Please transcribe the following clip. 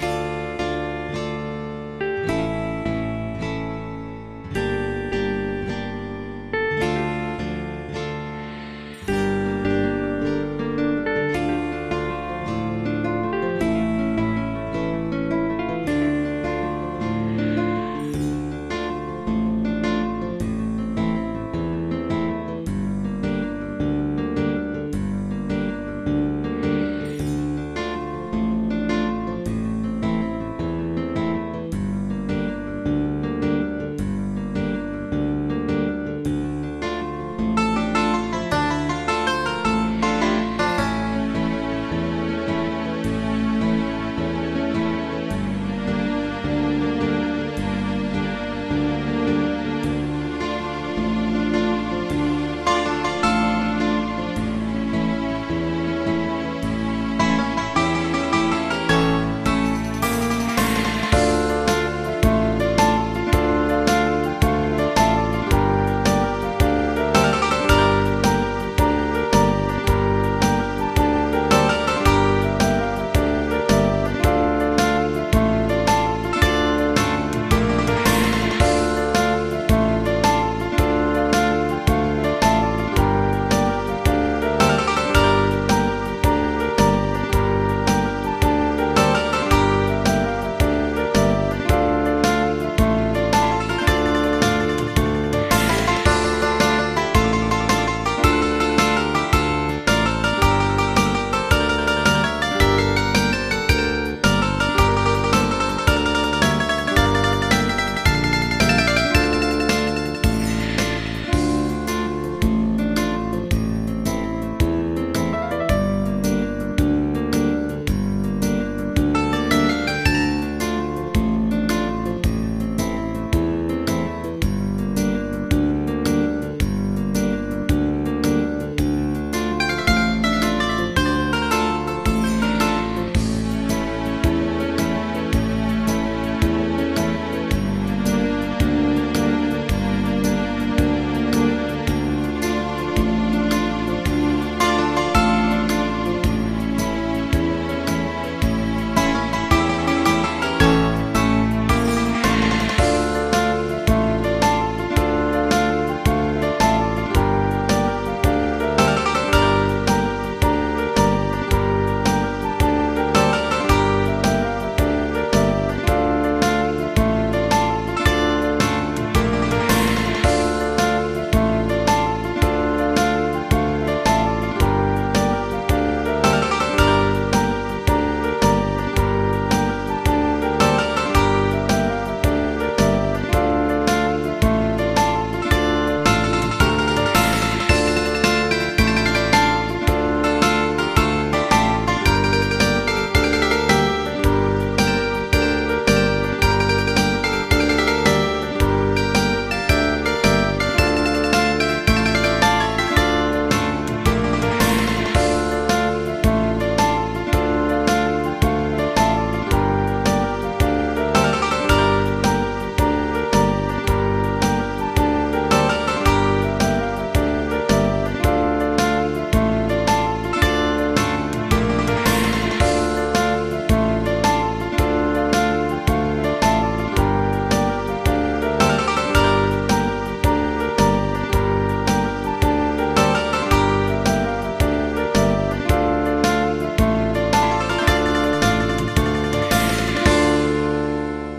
Bye.